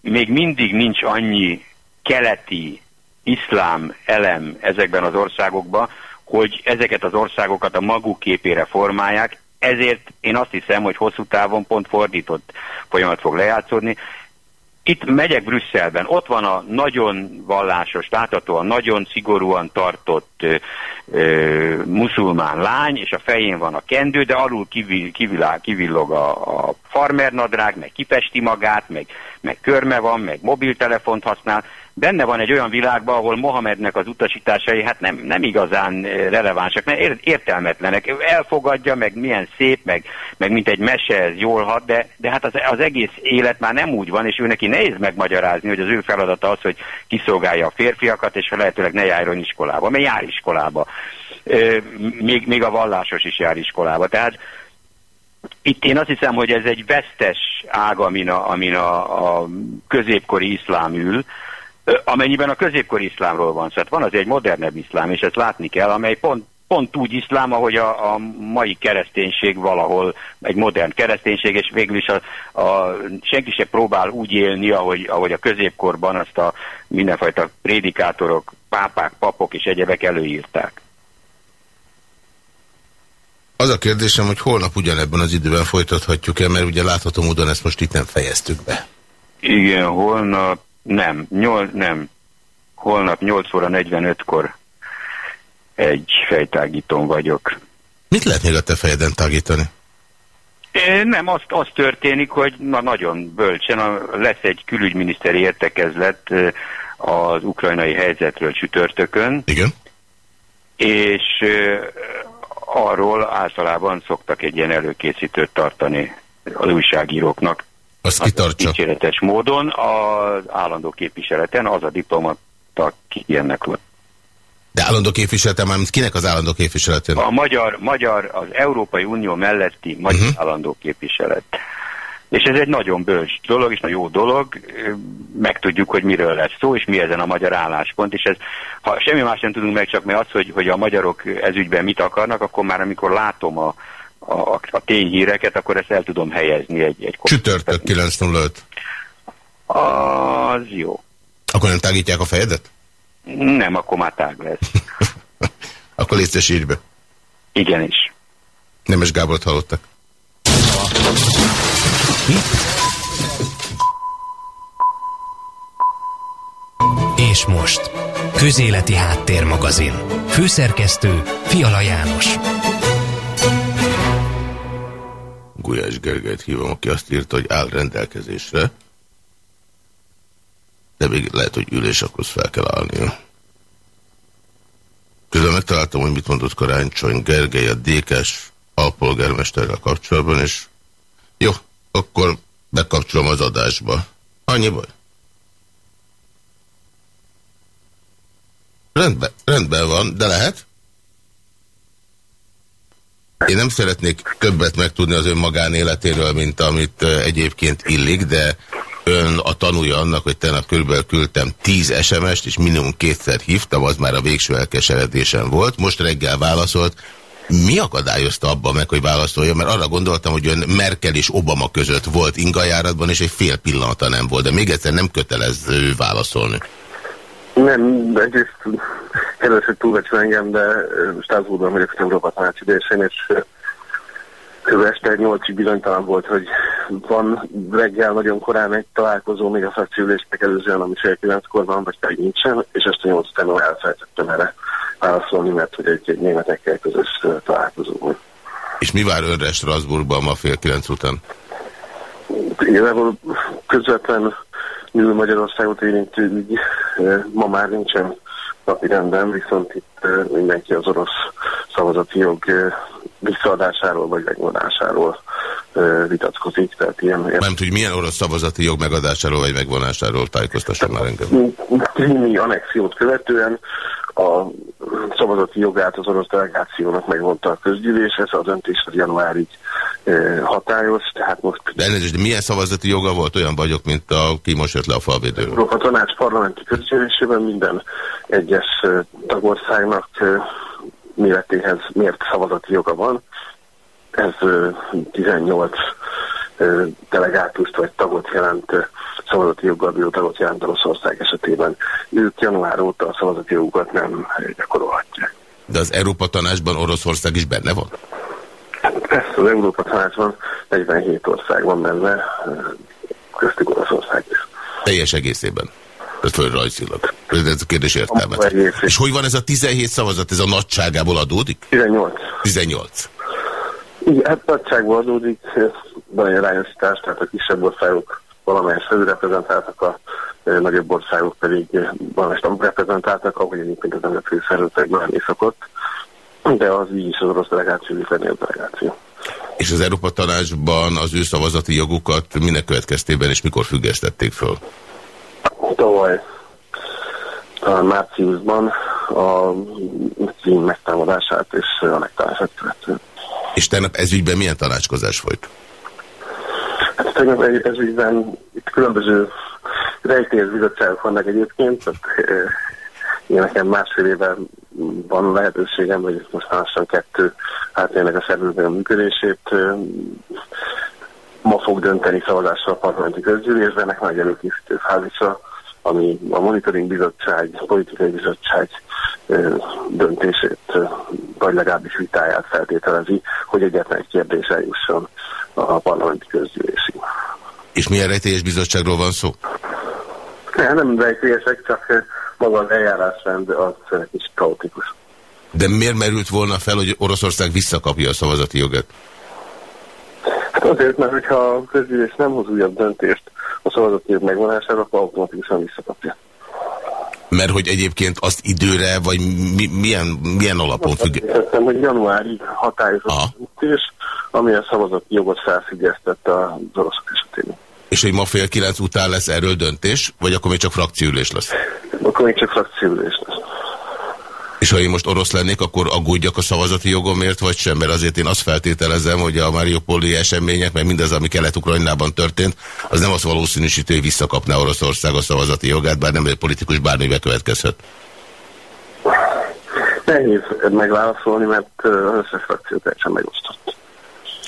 még mindig nincs annyi keleti iszlám elem ezekben az országokban, hogy ezeket az országokat a maguk képére formálják, ezért én azt hiszem, hogy hosszú távon pont fordított folyamat fog lejátszódni. Itt megyek Brüsszelben, ott van a nagyon vallásos, láthatóan nagyon szigorúan tartott ö, ö, muszulmán lány, és a fején van a kendő, de alul kivil, kivilá, kivillog a, a farmernadrág, meg kipesti magát, meg, meg körme van, meg mobiltelefont használ, benne van egy olyan világban, ahol Mohamednek az utasításai hát nem, nem igazán relevánsak, mert értelmetlenek. Elfogadja, meg milyen szép, meg, meg mint egy mese, ez jól hat, de, de hát az, az egész élet már nem úgy van, és ő neki nehéz megmagyarázni, hogy az ő feladata az, hogy kiszolgálja a férfiakat, és lehetőleg ne járjon iskolába, mert jár iskolába. Még, még a vallásos is jár iskolába. Tehát itt én azt hiszem, hogy ez egy vesztes ág, amin a, amin a, a középkori iszlám ül, amennyiben a középkori iszlámról van szó. Hát van az egy modernebb iszlám, és ezt látni kell, amely pont, pont úgy iszlám, ahogy a, a mai kereszténység valahol egy modern kereszténység, és végül is a, a, senki se próbál úgy élni, ahogy, ahogy a középkorban azt a mindenfajta prédikátorok, pápák, papok és egyebek előírták. Az a kérdésem, hogy holnap ugyanebben az időben folytathatjuk-e, mert ugye látható módon ezt most itt nem fejeztük be. Igen, holnap nem, nyol, nem. Holnap 8 óra 45-kor egy fejtágítón vagyok. Mit lehet még a te fejeden tágítani? É, nem, azt, az történik, hogy na, nagyon bölcsen a, lesz egy külügyminiszteri értekezlet az ukrajnai helyzetről csütörtökön. Igen. És arról általában szoktak egy ilyen előkészítőt tartani az újságíróknak. Azt kitartsa. Dicséretes módon az állandó képviseleten az a diplomata, ki ilyennek volt. De állandó képviselete, mármint kinek az állandó képviseletén? A magyar, magyar, az Európai Unió melletti magyar uh mhm. -huh. állandó képviselet. És ez egy nagyon bölcs dolog, és nagyon jó dolog, megtudjuk, hogy miről lesz szó, és mi ezen a magyar álláspont, és ez, ha semmi más nem tudunk meg, csak mi az, hogy, hogy a magyarok ezügyben mit akarnak, akkor már amikor látom a, a, a tényhíreket, akkor ezt el tudom helyezni egy... egy Csütörtök 905. Az jó. Akkor nem tágítják a fejedet? Nem, akkor már tág lesz. [LAUGHS] akkor létszes írj be. Igenis. Nemes Gábort hallottak. És most, Közéleti Háttérmagazin. Főszerkesztő Fiala János. Gulyás Gergelyt hívom, aki azt írta, hogy áll rendelkezésre, de még lehet, hogy ülés, akkor fel kell állnia. Közben megtaláltam, hogy mit mondott Karácsony Gergely a DK-s alpolgármesterrel kapcsolatban, és jó, akkor bekapcsolom az adásba. Annyi baj. Rendben, rendben van, de lehet? Én nem szeretnék többet megtudni az ön magánéletéről, mint amit egyébként illik, de ön a tanulja annak, hogy tegnap körülbelül küldtem 10 SMS-t, és minimum kétszer hívtam, az már a végső elkeseredésem volt. Most reggel válaszolt, mi akadályozta abban meg, hogy válaszolja? Mert arra gondoltam, hogy ön Merkel és Obama között volt ingajáratban, és egy fél pillanata nem volt. De még egyszer nem kötelező válaszolni. Nem, egyrészt kedves, hogy túlbecsül engem, de Strasbourgban vagyok az Európa Tanács idésén, és kb. este egy nyolcig bizonytalan volt, hogy van reggel nagyon korán egy találkozó, még a frakciülésnek előzően, ami fél kilenckor van, vagy pedig nincsen, és este nyolc után elfelejtettem erre válaszolni, mert hogy egy, egy németekkel közös találkozó volt. És mi vár önre Strasbourgban ma fél kilenc után? Igazából közvetlen Nő Magyarországot érintő ügy ma már nincsen napi renden, viszont itt mindenki az orosz szavazati jog visszaadásáról vagy megvonásáról vitatkozik. Tehát ilyen, Nem hogy milyen orosz szavazati jog megadásáról vagy megvonásáról tájékoztasson már engem. Krimi annexiót követően a szavazati jogát az orosz delegációnak megvonta a közgyűlés, ez a döntés az januárig hatályos, tehát most... De elnézést, de milyen szavazati joga volt? Olyan vagyok, mint a, ki most jött le a falvédőről. A tanács parlamenti közgyűlésében minden egyes tagországnak méretéhez mért szavazati joga van. Ez 18 delegátust vagy tagot jelent szavazati joggal bíró tagot jelent Oroszország esetében. Ők január óta a szavazati jogukat nem gyakorolhatják. De az Európa Tanácsban Oroszország is benne van? Ezt az Európa Tanácsban 47 ország van benne, köztük Oroszország is. Teljes egészében? Tehát fölrajzilag. Ez a kérdés értelmet. És hogy van ez a 17 szavazat? Ez a nagyságából adódik? 18. 18. Igen, hát nagyságból adódik, arányosítás, tehát a kisebb országok valamelyes felülreprezentáltak a nagyobb országok pedig valamit reprezentáltak, ahogy egyébként az nemzetközi szervezetekben lenni szokott, de az így is az orosz delegáció, a delegáció. És az Európa Tanácsban az ő szavazati jogukat minek következtében és mikor függesztették föl? Tavaly talán márciusban a cím megtámadását és a megtalálását követően. És tegnap ezügyben milyen tanácskozás folyt? Hát tegnap ezügyben itt különböző rejtélyes bizottságok vannak egyébként, tehát én nekem másfél éve van lehetőségem, hogy most lassan kettő átélnek a szervezetben a működését. Ma fog dönteni szavazásra a parlamenti közgyűlésben, ennek nagy előkészítő fázisa, ami a monitoring bizottság, politikai bizottság döntését, vagy legalábbis vitáját feltételezi, hogy egyetlen egy kérdés eljusson a parlamenti közgyűlésig. És milyen rejtélyes bizottságról van szó? Nem, nem rejtélyesek, csak maga az eljárásrend az kicsit kaotikus. De miért merült volna fel, hogy Oroszország visszakapja a szavazati jogát? Hát azért, mert hogyha a közgyűlés nem hoz újabb döntést a szavazati jog megvonására, akkor automatikusan visszakapja. Mert hogy egyébként azt időre, vagy mi, milyen, milyen alapon függ? Hiszem, hogy januárig hatályozott döntés, ami a szavazati jogot felfüggesztette az oroszok esetében. És hogy ma fél kilenc után lesz erről döntés, vagy akkor még csak frakciülés lesz? Akkor még csak frakciülés lesz. És ha én most orosz lennék, akkor aggódjak a szavazati jogomért, vagy sem? Mert azért én azt feltételezem, hogy a Mariupoli események, meg mindez, ami Kelet-Ukrajnában történt, az nem az valószínűsítő, hogy visszakapná Oroszország a szavazati jogát, bár nem egy politikus bármibe következhet. Nehéz megválaszolni, mert az összes frakció teljesen megosztott.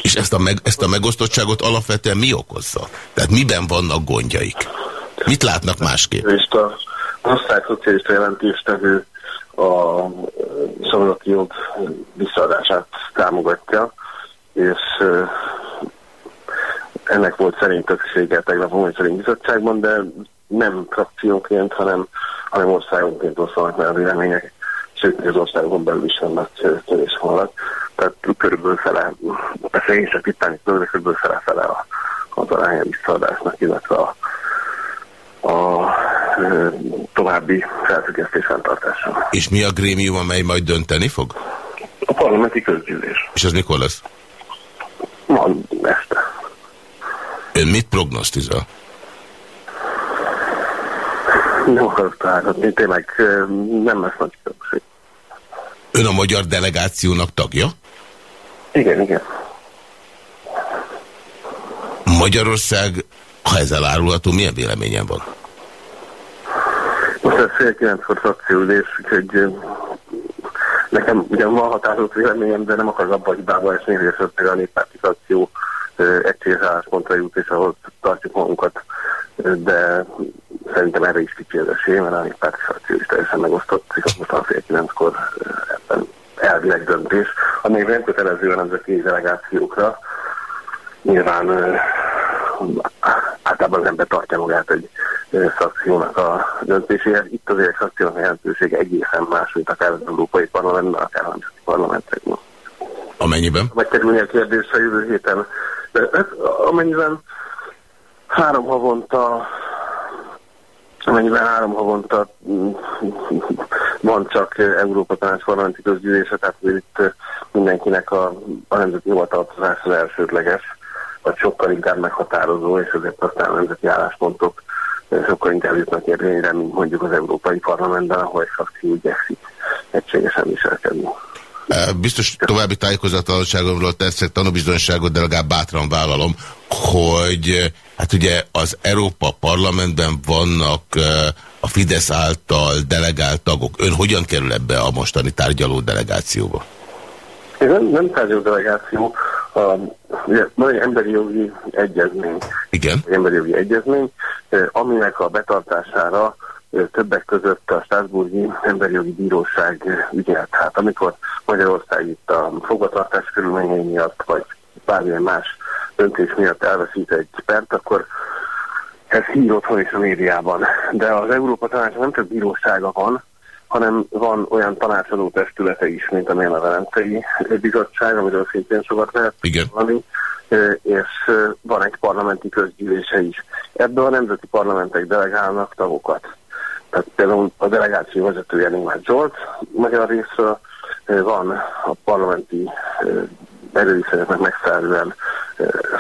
És ezt a, meg, ezt a megosztottságot alapvetően mi okozza? Tehát miben vannak gondjaik? Mit látnak másképp? És a osztály szocialista jelentéstevő a szavazati jog visszaadását támogatja, és ennek volt szerint többsége tegnap a szerint bizottságban, de nem frakciónként, hanem, hanem országonként osztanak meg a vélemények, sőt, az országon belül is vannak törés vannak. Tehát körülbelül fele, persze én sem tippelni de körülbelül fele fele a, az aránya visszaadásnak, illetve a, a további felfüggesztés fenntartása. És mi a grémium, amely majd dönteni fog? A parlamenti közgyűlés. És az mikor lesz? Ma este. Ön mit prognosztizál? Nem akarok találkozni, tényleg nem lesz nagy különbség. Ön a magyar delegációnak tagja? Igen, igen. Magyarország, ha ezzel árulható, milyen véleményen van? Fél kilenckor frakcióülés, úgyhogy nekem ugyan van határozott véleményem, de nem akar abba a hibába esni, hogy esetleg a néppárti frakció egységes álláspontra jut, és ahhoz tartjuk magunkat, de szerintem erre is kicsi az esély, mert a néppárti frakció is teljesen megosztott, most a fél kilenckor ebben elvileg döntés, ami nem kötelező a nemzeti delegációkra. Nyilván általában az ember tartja magát egy szakciónak a döntéséhez. Itt azért a szakciónak a jelentőség egészen más, mint akár az Európai Parlamentben, akár a Nemzeti Parlamentekben. Amennyiben? Vagy kerülni a kérdés a jövő héten. De ez, amennyiben három havonta amennyiben három havonta mm, van csak Európa Tanács parlamenti közgyűlése, tehát itt mindenkinek a, a nemzeti hivatalozás az elsődleges, vagy sokkal inkább meghatározó, és azért aztán nemzeti álláspontok sokkal inkább jutnak érvényre, mint mondjuk az Európai Parlamentben, ahol egy frakció igyekszik egységesen viselkedni. Biztos további tájékozatlanságomról tetszett tanúbizonyságot, de legalább bátran vállalom, hogy hát ugye az Európa Parlamentben vannak a Fidesz által delegált tagok. Ön hogyan kerül ebbe a mostani tárgyaló delegációba? Ez nem, nem tárgyaló delegáció, a, ugye, van egy emberi jogi egyezmény. Igen. Egy emberi jogi egyezmény, aminek a betartására többek között a Strasburgi Emberi Jogi Bíróság ügyelt. Hát amikor Magyarország itt a fogvatartás körülményei miatt, vagy bármilyen más döntés miatt elveszít egy pert, akkor ez hír otthon is a médiában. De az Európa Tanács nem csak bírósága van, hanem van olyan tanácsadó testülete is, mint amilyen a Velencei Bizottság, amiről szintén sokat lehet valami, és van egy parlamenti közgyűlése is. Ebből a nemzeti parlamentek delegálnak tagokat. Tehát például a delegáció vezetője Némát Zsolt magyar részről, van a parlamenti erőviszonyoknak megfelelően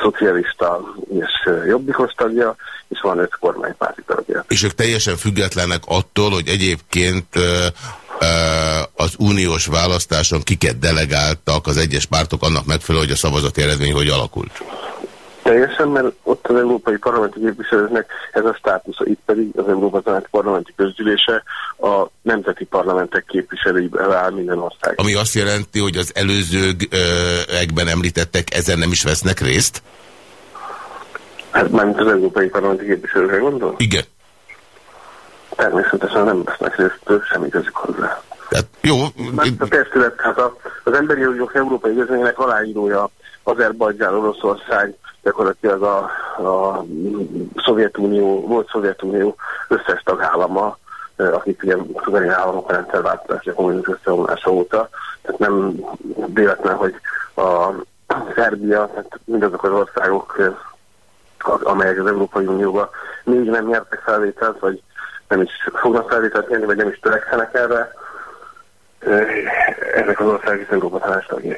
szocialista és jobbikos tagja, és van öt kormánypárti tagja. És ők teljesen függetlenek attól, hogy egyébként az uniós választáson kiket delegáltak az egyes pártok annak megfelelő, hogy a szavazati eredmény hogy alakult? Teljesen, mert ott az európai parlamenti képviselőknek ez a státusza, itt pedig az Európa Tanács parlamenti közgyűlése a nemzeti parlamentek képviselőivel áll minden ország. Ami azt jelenti, hogy az előzőekben említettek ezen nem is vesznek részt? Hát mármint az európai parlamenti képviselőkre gondol? Igen. Természetesen nem vesznek részt, semmi közük hozzá. Tehát, jó. Mert a testület, hát a, az Emberi Jogok Európai Egyezményének aláírója Azerbajdzsán, Oroszország, gyakorlatilag a, a Szovjetunió, volt Szovjetunió összes tagállama, akik ugye szuverén államok a rendszerváltozás, a kommunizmus összeomlása óta. Tehát nem véletlen, hogy a Szerbia, tehát mindazok az országok, amelyek az Európai Unióba még nem nyertek felvételt, vagy nem is fognak felvételt nyerni, vagy nem is törekszenek erre, ezek az országok is Európa tanács tagjai.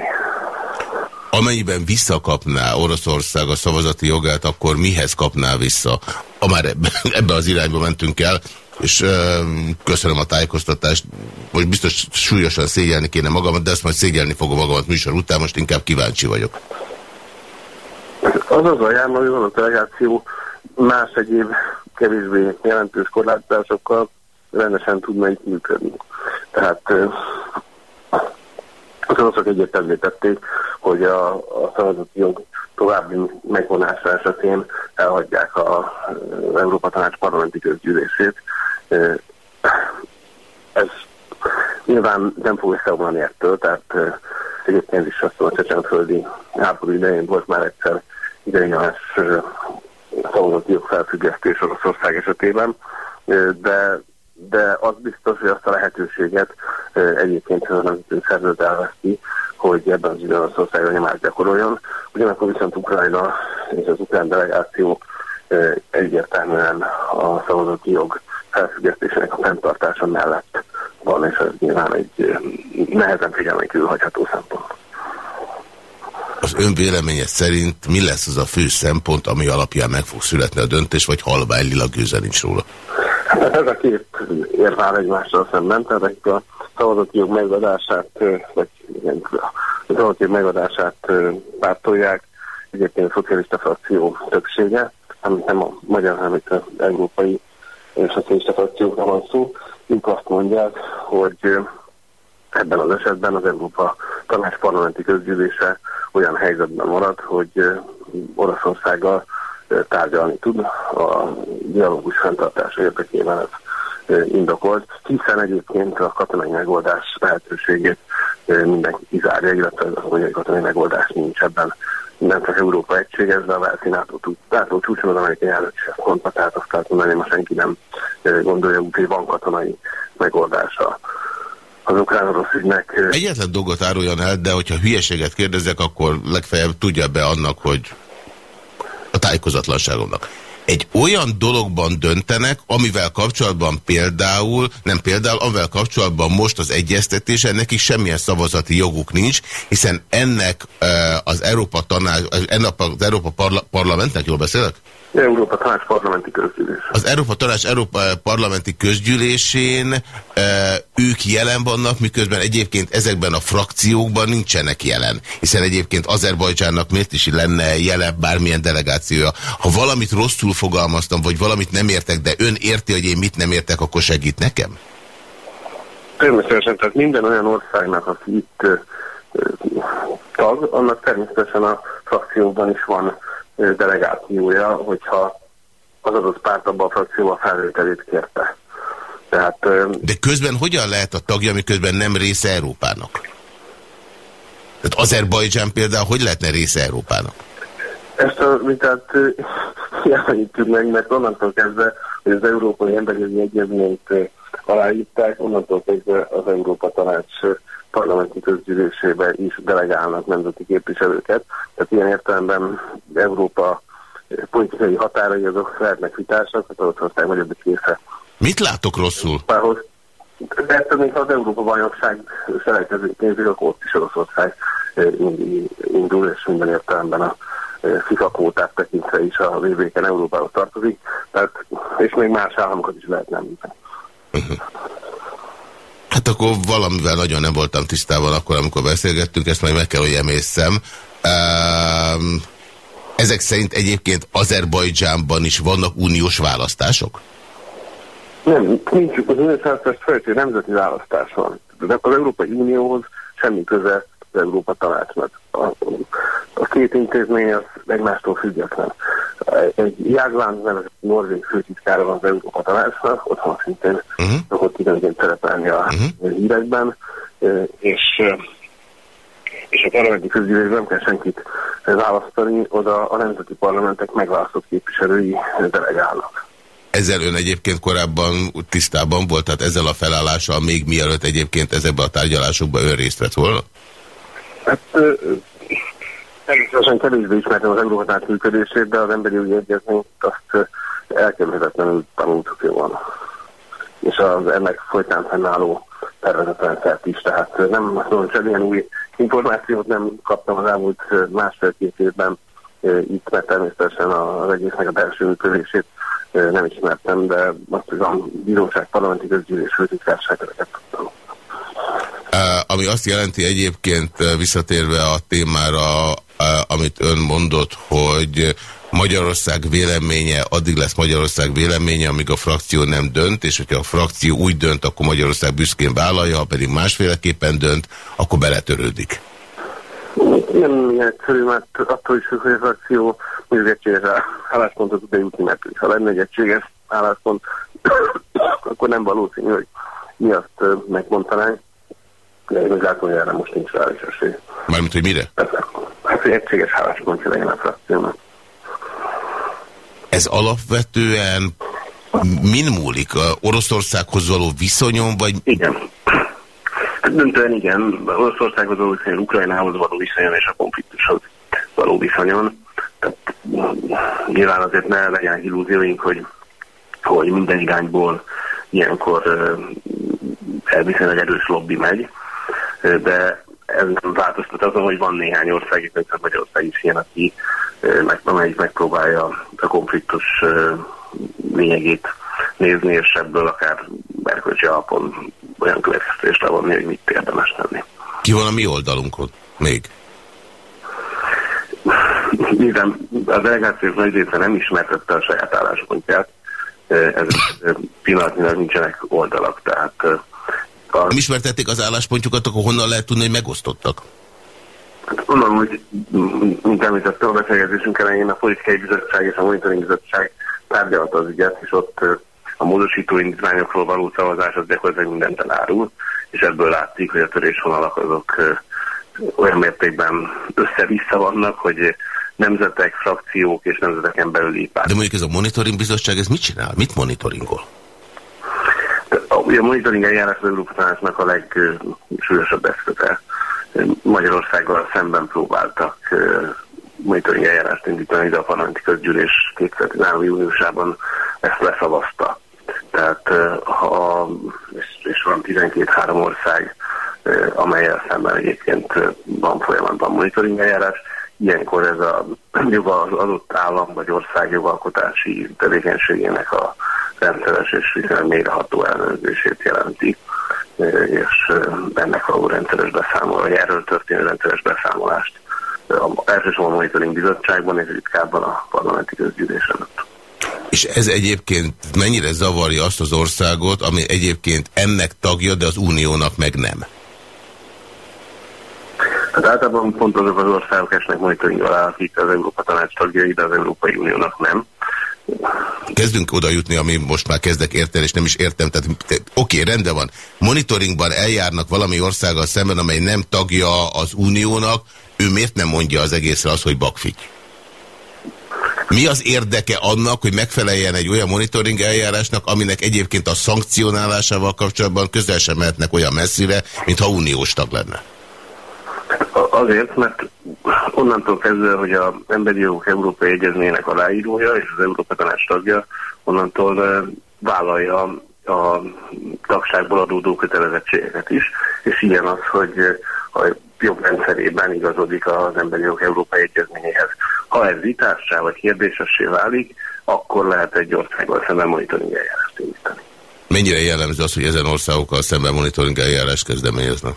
Amennyiben visszakapná Oroszország a szavazati jogát, akkor mihez kapná vissza? Ha már [LAUGHS] ebbe, az irányba mentünk el, és köszönöm a tájékoztatást, hogy biztos súlyosan szégyelni kéne magamat, de ezt majd szégyelni fogom magamat műsor után, most inkább kíváncsi vagyok. Az az ajánlom, hogy van a delegáció más egyéb kevésbé jelentős korlátozásokkal rendesen tudna itt működni. Tehát az oroszok egyértelmű tették, hogy a, a szavazati jog további megvonása esetén elhagyják az Európa Tanács parlamenti közgyűlését. Ez nyilván nem fog összeomlani ettől, tehát egyébként is azt mondom, a csecsenföldi háború idején volt már egyszer ideiglenes szavazati jog felfüggesztés Oroszország esetében, de de az biztos, hogy azt a lehetőséget egyébként az nemzetünk szervezet elveszti, hogy ebben az időn az országra nyomást gyakoroljon. Ugyanakkor viszont Ukrajna és az ukrán delegáció egyértelműen a szavazati jog felfüggesztésének a fenntartása mellett van, és ez nyilván egy nehezen figyelmen kívül hagyható szempont. Az ön véleménye szerint mi lesz az a fő szempont, ami alapján meg fog születni a döntés, vagy halvány lila gőze nincs róla? Hát ez a két érvál egymással szemben, tehát a szavazati jog megadását, vagy igen, a szavazati jog megadását pártolják, egyébként a szocialista frakció többsége, amit nem a magyar, hanem itt az európai szocialista frakciókra van szó, ők azt mondják, hogy ebben az esetben az Európa Tanács parlamenti közgyűlése olyan helyzetben marad, hogy Oroszországgal tárgyalni tud a dialógus fenntartása érdekében ez indokolt, hiszen egyébként a katonai megoldás lehetőségét mindenki kizárja, illetve az, hogy egy katonai megoldás nincs ebben. Nem csak Európa egységes, de a Velszi NATO, NATO csúcson az amerikai elnök ezt mondta, tehát azt kell mondani, hogy senki nem gondolja úgy, hogy van katonai megoldása az ukrán orosz ügynek. Egyetlen dolgot áruljon el, de hogyha hülyeséget kérdezek, akkor legfeljebb tudja be annak, hogy a tájékozatlanságomnak. Egy olyan dologban döntenek, amivel kapcsolatban például, nem például, amivel kapcsolatban most az egyeztetése, nekik semmilyen szavazati joguk nincs, hiszen ennek az Európa Tanács, ennek az Európa Parla Parlamentnek, jól beszélek? Európa Tanács parlamenti közgyűlés. Az Európa Tanács Európa parlamenti közgyűlésén e, ők jelen vannak, miközben egyébként ezekben a frakciókban nincsenek jelen. Hiszen egyébként Azerbajdzsánnak miért is lenne jelen bármilyen delegációja. Ha valamit rosszul fogalmaztam, vagy valamit nem értek, de ön érti, hogy én mit nem értek, akkor segít nekem? Természetesen, tehát minden olyan országnak, aki itt tag, annak természetesen a frakcióban is van delegációja, hogyha az adott párt abban a frakcióban felvételét kérte. Tehát, De közben hogyan lehet a tagja, miközben nem része Európának? Tehát Azerbajdzsán például hogy lehetne része Európának? Ezt a vitát [LAUGHS] jelenítjük meg, mert onnantól kezdve, hogy az Európai Emberi Egyezményt aláírták, onnantól kezdve az Európa Tanács parlamenti közgyűlésébe is delegálnak nemzeti képviselőket. Tehát ilyen értelemben Európa politikai határai azok lehetnek vitásak, az Oroszország nagyobbik része. Mit látok rosszul? De ettől még az Európa bajnokság selejtezőt nézik, akkor ott is Oroszország indul, és minden értelemben a FIFA kvótát tekintve is a VB-ken Európához tartozik, tehát, és még más államokat is lehet nem. Uh -huh. Hát akkor valamivel nagyon nem voltam tisztában akkor, amikor beszélgettünk, ezt majd meg kell, hogy emészszem. Um, ezek szerint egyébként Azerbajdzsánban is vannak uniós választások? Nem, nincs. Az uniós választás feltétlenül nemzeti választás van. De az Európai Unióhoz semmi köze Európa Tanácsnak. A, a két intézmény az egymástól független. Egy Jáglán nevezett norvég főtitkára van az Európa Tanácsnak, ott van szintén uh. -huh. szokott időnként szerepelni a uh mhm. -huh. hírekben, és és a parlamenti közgyűlésben nem kell senkit választani, oda a nemzeti parlamentek megválasztott képviselői delegálnak. Ezzel ön egyébként korábban tisztában volt, tehát ezzel a felállással még mielőtt egyébként ezekben a tárgyalásokban ön részt vett volna? Hát természetesen kevésbé ismertem az Európatát működését, de az emberi ügyi egyezményt azt elkerülhetetlenül tanultuk jól. És az ennek folytán fennálló tervezetrendszert is, tehát nem tudom, semmilyen új információt nem kaptam az elmúlt másfél-két évben itt, mert természetesen az egésznek a belső működését nem ismertem, de azt, a bíróság parlamenti közgyűlés főtitkárságokat tudtam. Ami azt jelenti egyébként visszatérve a témára, amit ön mondott, hogy Magyarország véleménye, addig lesz Magyarország véleménye, amíg a frakció nem dönt, és hogyha a frakció úgy dönt, akkor Magyarország büszkén vállalja, ha pedig másféleképpen dönt, akkor beletörődik. Nem ilyen egyszerű, mert attól is, hogy a frakció mondjuk egységes álláspontot tud jutni, mert ha lenne egy egységes álláspont, [COUGHS] akkor nem valószínű, hogy mi azt megmondanánk. Erre most nincs rá is esély. Mármint, hogy mire? Hát, hogy egységes álláspontja legyen a frakciónak. Ez alapvetően min múlik? A Oroszországhoz való viszonyon, vagy... Igen. Hát döntően igen. Oroszországhoz való viszonyon, Ukrajnához való viszonyon és a konfliktushoz való viszonyon. Tehát nyilván azért ne legyenek illúzióink, hogy, hogy minden irányból ilyenkor uh, viszonylag erős lobby megy, de ez nem változtat azon, hogy van néhány ország, itt Magyarország is ilyen, aki meg, amelyik megpróbálja a konfliktus lényegét nézni, és ebből akár erkölcsi alapon olyan következtést levonni, hogy mit érdemes tenni. Ki van a mi oldalunkon még? Nézem, a delegációk nagy része nem ismertette a saját álláspontját, ez pillanatnyilag nincsenek oldalak, tehát... A... Nem ismertették az álláspontjukat, akkor honnan lehet tudni, hogy megosztottak? Mondom, hogy mint említettem a beszélgetésünk elején, a politikai bizottság és a monitoring bizottság tárgyalta az ügyet, és ott a módosító indítványokról való szavazás az gyakorlatilag mindent elárul, és ebből látszik, hogy a törésvonalak azok olyan mértékben össze-vissza vannak, hogy nemzetek, frakciók és nemzeteken belüli párt. De mondjuk ez a monitoring bizottság, ez mit csinál? Mit monitoringol? A monitoring eljárás az Európa a legsúlyosabb eszköze Magyarországgal szemben próbáltak monitoring eljárást indítani, de a parlamenti közgyűlés 2013. júniusában ezt leszavazta. Tehát ha, és, és van 12-3 ország, amelyel szemben egyébként van folyamatban monitoring eljárás, ilyenkor ez a joga az adott állam vagy ország jogalkotási tevékenységének a rendszeres és mélyreható ellenőrzését jelenti és ennek való rendszeres beszámolás, vagy erről történő rendszeres beszámolást elsősorban a monitoring bizottságban és ritkábban a parlamenti közgyűlésen. És ez egyébként mennyire zavarja azt az országot, ami egyébként ennek tagja, de az uniónak meg nem? Hát általában pont azok az országok esnek monitoring alá, akik az Európa Tanács tagjai, de az Európai Uniónak nem. Kezdünk oda jutni, ami most már kezdek érteni, és nem is értem. Tehát oké, okay, rendben van. Monitoringban eljárnak valami országgal szemben, amely nem tagja az uniónak, ő miért nem mondja az egészre azt, hogy bakfik? Mi az érdeke annak, hogy megfeleljen egy olyan monitoring eljárásnak, aminek egyébként a szankcionálásával kapcsolatban közel sem mehetnek olyan messzire, mintha uniós tag lenne? Azért, mert onnantól kezdve, hogy az Emberi Jogok Európai Egyezményének aláírója és az Európa Tanács tagja, onnantól vállalja a tagságból adódó kötelezettségeket is, és ilyen az, hogy a jogrendszerében igazodik az Emberi Jogok Európai Egyezményéhez. Ha ez vitássá vagy kérdésessé válik, akkor lehet egy országgal szemben monitoring eljárást indítani. Mennyire jellemző az, hogy ezen országokkal szemben monitoring eljárást kezdeményeznek?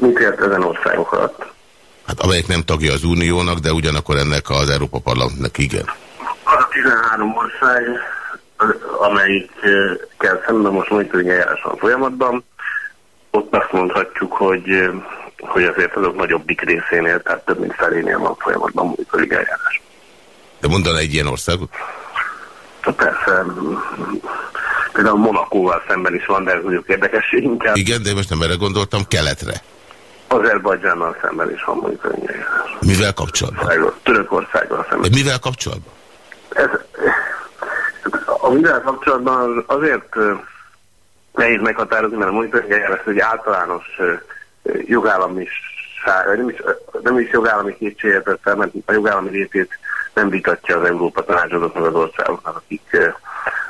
Mit ért ezen országok alatt? Hát amelyik nem tagja az Uniónak, de ugyanakkor ennek az Európa Parlamentnek igen. Az a 13 ország, amelyikkel szemben most monitoring eljárás van folyamatban, ott azt mondhatjuk, hogy, hogy azért azok nagyobbik részénél, tehát több mint felénél van folyamatban monitoring eljárás. De mondaná egy ilyen országot? Persze, például Monakóval szemben is van, de ez mondjuk érdekesség inkább. Igen, de most nem erre gondoltam, keletre. Azerbajdzsánnal szemben is eljárás. Mivel kapcsolatban? Törökországgal szemben. De mivel kapcsolatban? Ez, a mivel kapcsolatban azért nehéz meghatározni, mert a monitoring eljárás egy általános jogállamiság, nem is, nem is jogállami kétségértettel, mert a jogállami létét nem vitatja az Európa tanácsodoknak az országoknak, akik,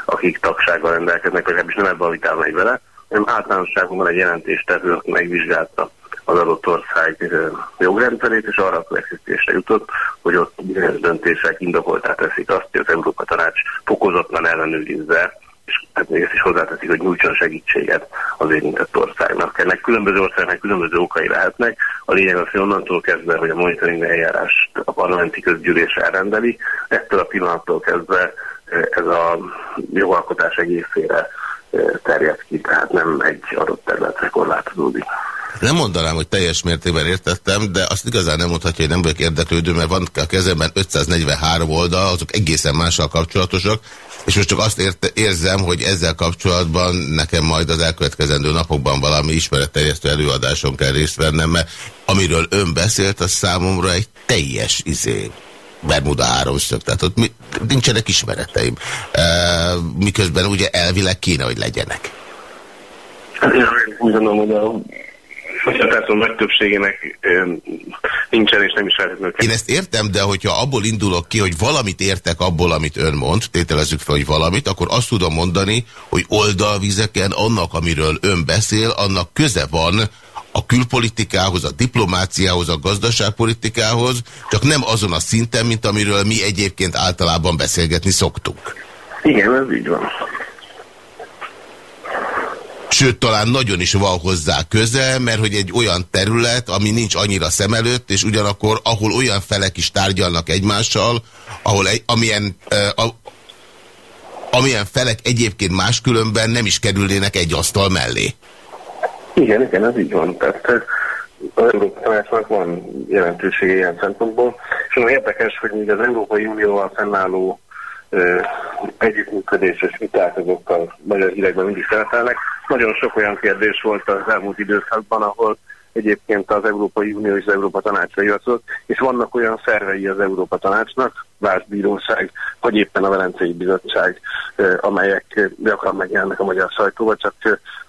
akik tagsággal rendelkeznek, legalábbis nem ebben a vitában megy vele, hanem általánosságban van egy jelentéstevő, aki megvizsgálta az adott ország jogrendszerét, és arra a következtésre jutott, hogy ott bizonyos döntések indokoltá teszik azt, hogy az Európa Tanács fokozottan ellenőrizze, és hát még ezt is hozzáteszik, hogy nyújtson segítséget az érintett országnak. Ennek különböző országnak különböző okai lehetnek. A lényeg az, hogy onnantól kezdve, hogy a monitoring eljárást a parlamenti közgyűlés elrendeli, ettől a pillanattól kezdve ez a jogalkotás egészére terjed ki, tehát nem egy adott területre korlátozódik. Nem mondanám, hogy teljes mértékben értettem, de azt igazán nem mondhatja, hogy nem vagyok érdeklődő, mert van a kezemben 543 oldal, azok egészen mással kapcsolatosak, és most csak azt érte, érzem, hogy ezzel kapcsolatban nekem majd az elkövetkezendő napokban valami ismeretterjesztő előadáson kell részt vennem, mert amiről ön beszélt, az számomra egy teljes izé. Bermuda háromszög, tehát ott mi, nincsenek ismereteim. E, miközben ugye elvileg kéne, hogy legyenek. Hát én úgy gondolom, hogy a a nagy többségének nincsen és nem is feltétlenül. Én ezt értem, de hogyha abból indulok ki, hogy valamit értek abból, amit ön mond, tételezzük fel, hogy valamit, akkor azt tudom mondani, hogy oldalvizeken annak, amiről ön beszél, annak köze van a külpolitikához, a diplomáciához, a gazdaságpolitikához, csak nem azon a szinten, mint amiről mi egyébként általában beszélgetni szoktunk. Igen, ez így van sőt talán nagyon is van hozzá köze, mert hogy egy olyan terület, ami nincs annyira szem előtt, és ugyanakkor ahol olyan felek is tárgyalnak egymással, ahol egy, amilyen, uh, a, amilyen felek egyébként máskülönben nem is kerülnének egy asztal mellé. Igen, igen, ez így van. Tehát az Európai Tanácsnak van jelentősége ilyen szempontból, és nagyon érdekes, hogy még az Európai Unióval fennálló együttműködéses viták azokkal magyar hírekben mindig szerepelnek. Nagyon sok olyan kérdés volt az elmúlt időszakban, ahol egyébként az Európai Unió és az Európa Tanácsra hivatott, és vannak olyan szervei az Európa Tanácsnak, Vártbíróság, vagy éppen a Velencei Bizottság, amelyek gyakran megjelennek a magyar sajtóba, csak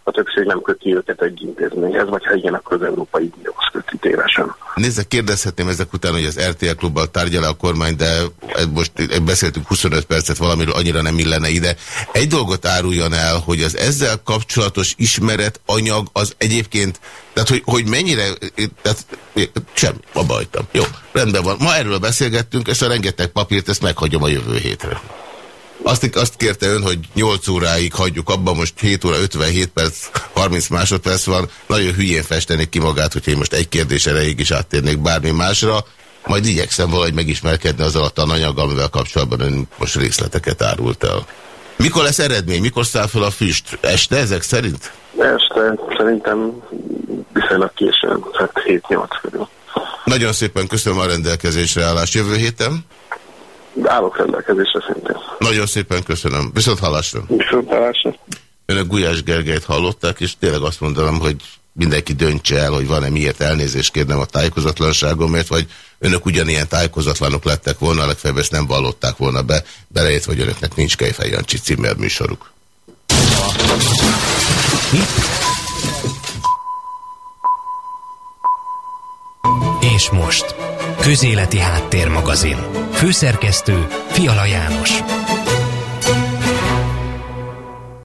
a többség nem köti őket egy intézményhez, vagy ha igen, akkor az Európai Unióhoz köti tévesen. Nézze, kérdezhetném ezek után, hogy az RTL klubbal tárgyal a kormány, de most beszéltünk 25 percet valamiről, annyira nem illene ide. Egy dolgot áruljon el, hogy az ezzel kapcsolatos ismeret anyag az egyébként, tehát hogy, hogy mennyire, tehát sem, abba hagytam. Jó, rendben van. Ma erről beszélgettünk, és a rengeteg papírt, ezt meghagyom a jövő hétre. Azt, azt kérte ön, hogy 8 óráig hagyjuk abba, most 7 óra 57 perc, 30 másodperc van. Nagyon hülyén festenék ki magát, hogy én most egy kérdés erejéig is áttérnék bármi másra. Majd igyekszem valahogy megismerkedni az alatt a anyaggal, amivel kapcsolatban ön most részleteket árult el. Mikor lesz eredmény? Mikor száll fel a füst? Este ezek szerint? Este szerintem viszonylag későn, tehát 7-8 körül. Nagyon szépen köszönöm a rendelkezésre állást jövő héten. Állok rendelkezésre szintén. Nagyon szépen köszönöm. Viszont hallásra. Viszont hallásra. Önök Gulyás Gergelyt hallották, és tényleg azt mondanám, hogy mindenki döntse el, hogy van-e miért elnézést kérnem a tájékozatlanságomért, vagy önök ugyanilyen tájékozatlanok lettek volna, legfeljebb ezt nem vallották volna be, belejött, hogy önöknek nincs Kejfej Jancsi címmel műsoruk. És most, Közéleti Háttérmagazin. Főszerkesztő Fiala János.